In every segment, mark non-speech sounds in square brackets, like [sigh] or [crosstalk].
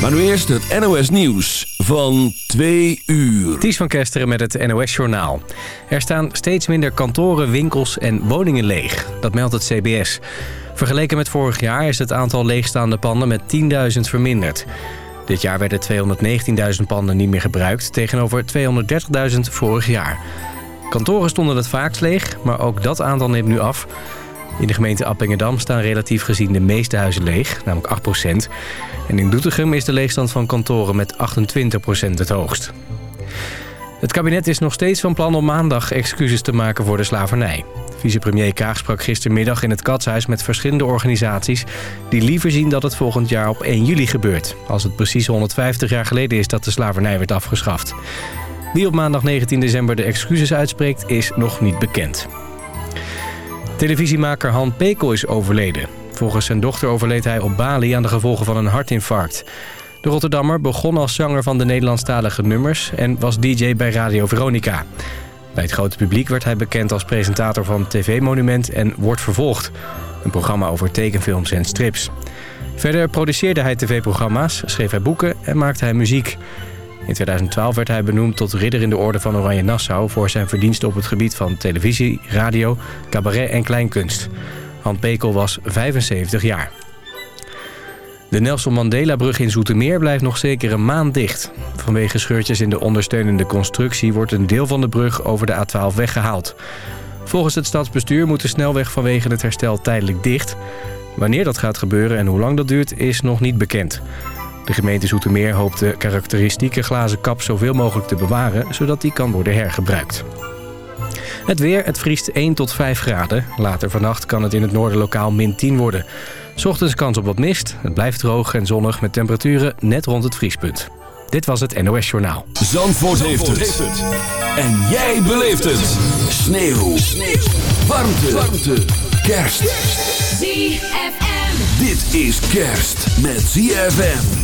Maar nu eerst het NOS Nieuws van 2 uur. Ties van Kesteren met het NOS Journaal. Er staan steeds minder kantoren, winkels en woningen leeg. Dat meldt het CBS. Vergeleken met vorig jaar is het aantal leegstaande panden met 10.000 verminderd. Dit jaar werden 219.000 panden niet meer gebruikt... tegenover 230.000 vorig jaar. Kantoren stonden het vaakst leeg, maar ook dat aantal neemt nu af... In de gemeente Appingedam staan relatief gezien de meeste huizen leeg, namelijk 8% En in Doetinchem is de leegstand van kantoren met 28% het hoogst. Het kabinet is nog steeds van plan om maandag excuses te maken voor de slavernij. Vicepremier Kaag sprak gistermiddag in het Katshuis met verschillende organisaties... die liever zien dat het volgend jaar op 1 juli gebeurt... als het precies 150 jaar geleden is dat de slavernij werd afgeschaft. Wie op maandag 19 december de excuses uitspreekt is nog niet bekend. Televisiemaker Han Pekel is overleden. Volgens zijn dochter overleed hij op Bali aan de gevolgen van een hartinfarct. De Rotterdammer begon als zanger van de Nederlandstalige nummers... en was DJ bij Radio Veronica. Bij het grote publiek werd hij bekend als presentator van TV Monument en Wordt Vervolgd. Een programma over tekenfilms en strips. Verder produceerde hij tv-programma's, schreef hij boeken en maakte hij muziek. In 2012 werd hij benoemd tot ridder in de orde van Oranje Nassau... voor zijn verdiensten op het gebied van televisie, radio, cabaret en kleinkunst. Han Pekel was 75 jaar. De Nelson Mandela-brug in Zoetermeer blijft nog zeker een maand dicht. Vanwege scheurtjes in de ondersteunende constructie... wordt een deel van de brug over de A12 weggehaald. Volgens het stadsbestuur moet de snelweg vanwege het herstel tijdelijk dicht. Wanneer dat gaat gebeuren en hoe lang dat duurt is nog niet bekend. De gemeente Zoetermeer hoopt de karakteristieke glazen kap zoveel mogelijk te bewaren... zodat die kan worden hergebruikt. Het weer, het vriest 1 tot 5 graden. Later vannacht kan het in het noorden lokaal min 10 worden. Ochtends kans op wat mist. Het blijft droog en zonnig met temperaturen net rond het vriespunt. Dit was het NOS Journaal. Zandvoort, heeft, het. En jij beleeft het. Sneeuw. Sneeuw. Warmte. Warmte. Kerst. ZFM. Dit is kerst met ZFM.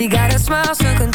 You can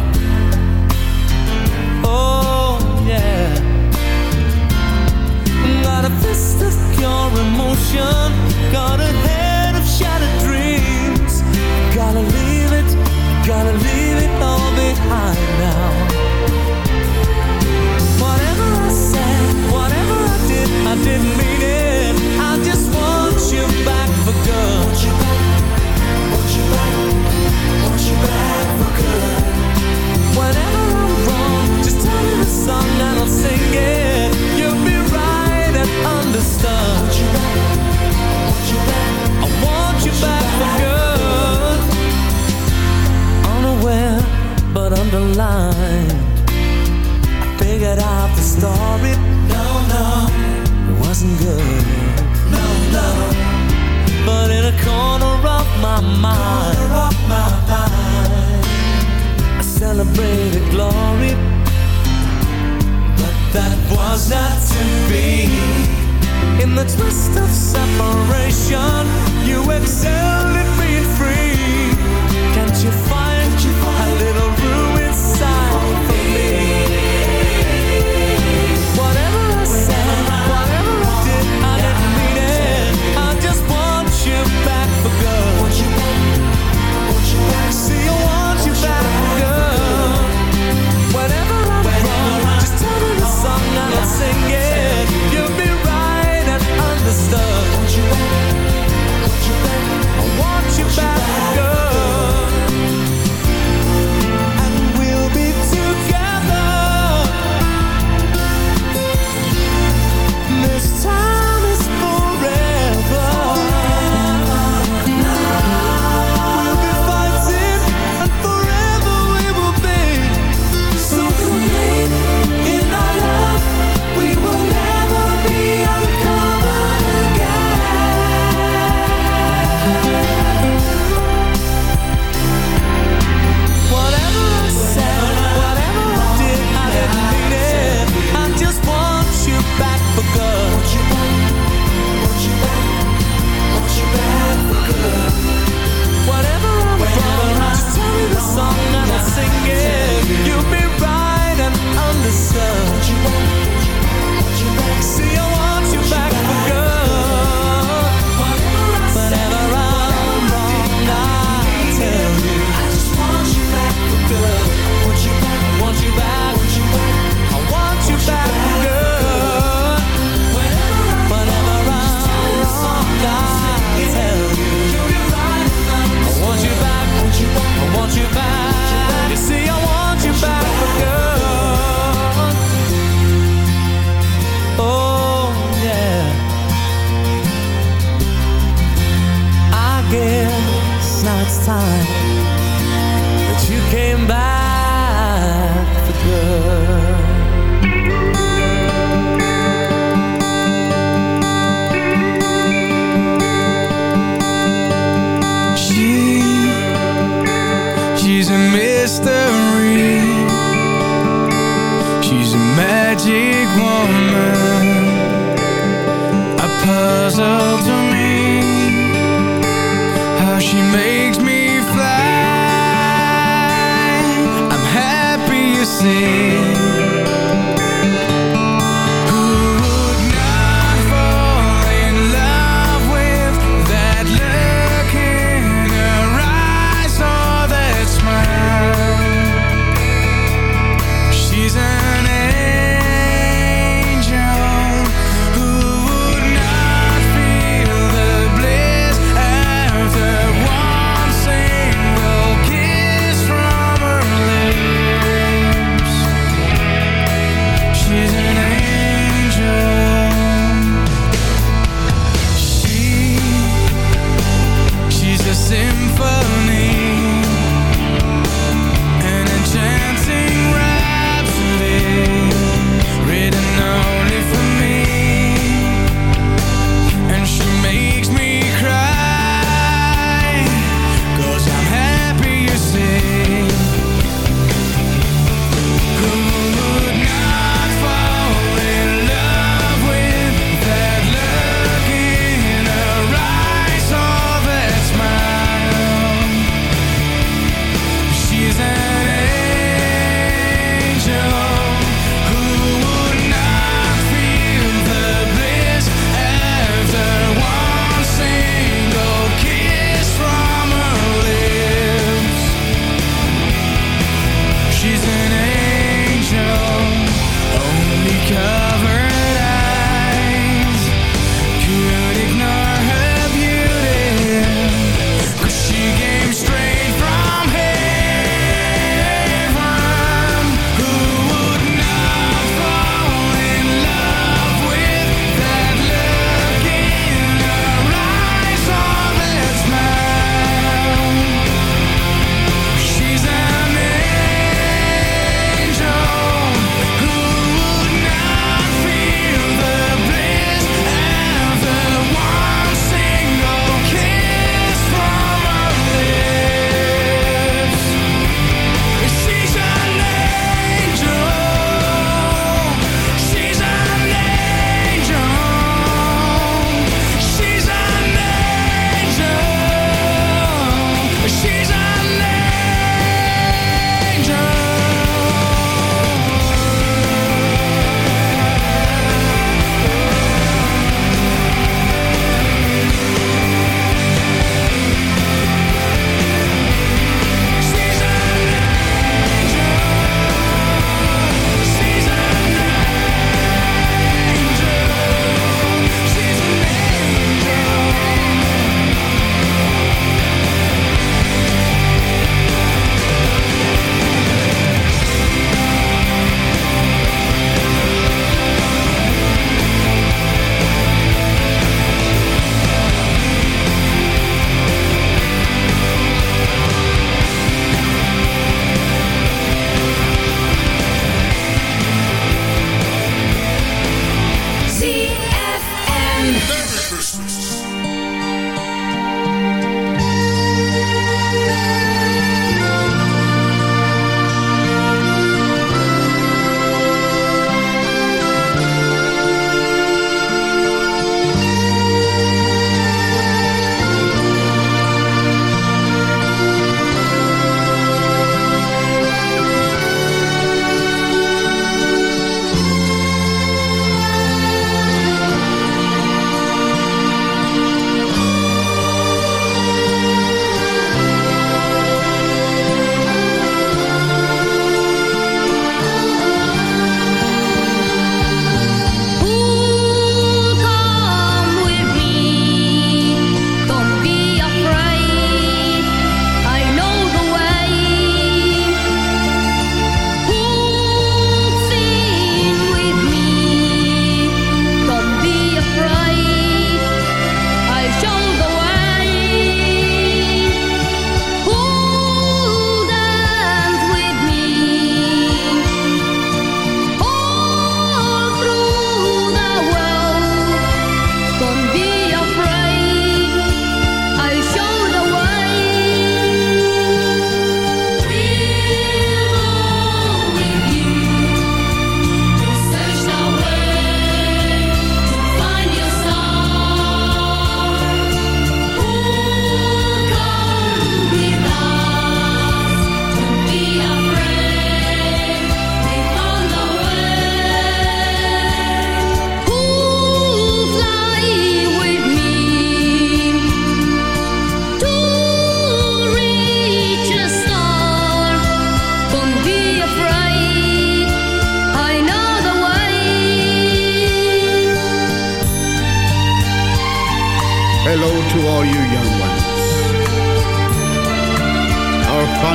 didn't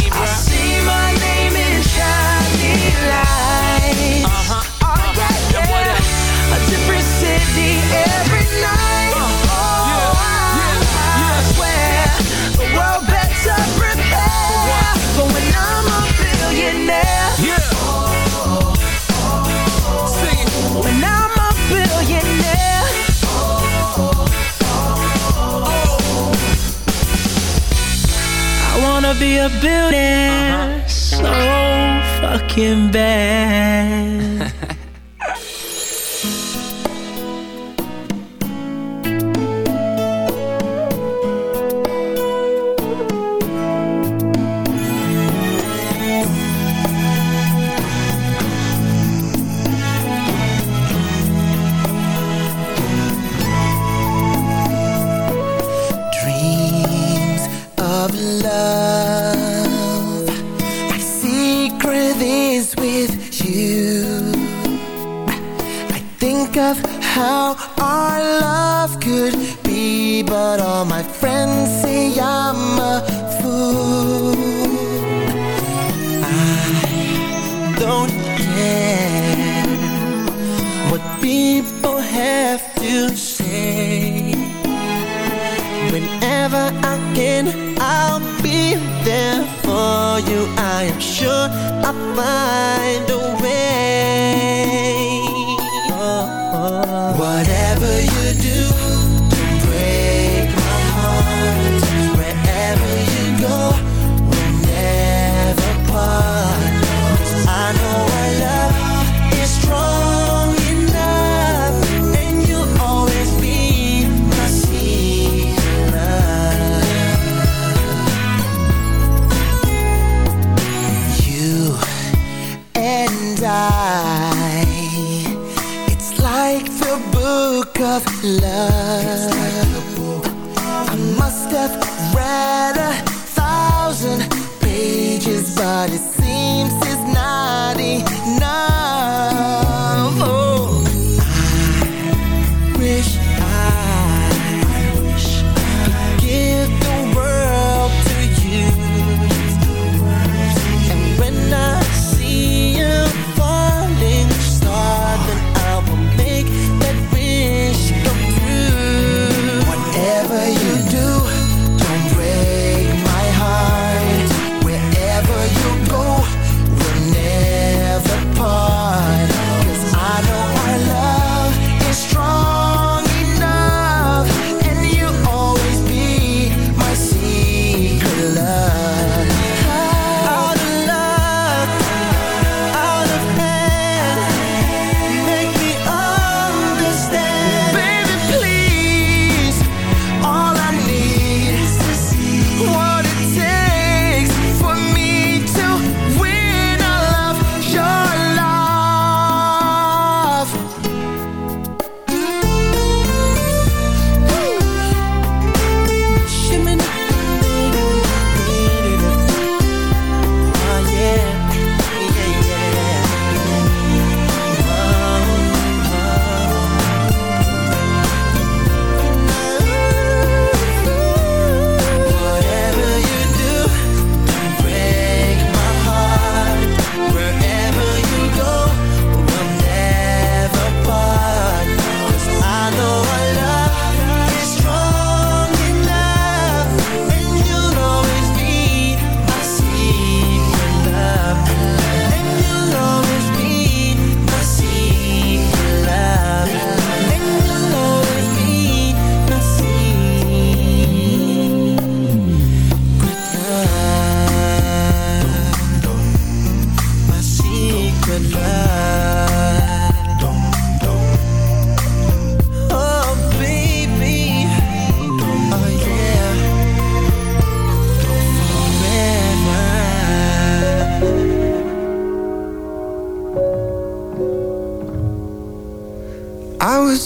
see, bro? I see my name wanna be a billionaire so fucking bad. [laughs]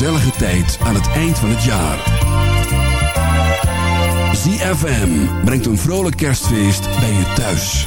Gezellige tijd aan het eind van het jaar. ZFM brengt een vrolijk kerstfeest bij je thuis.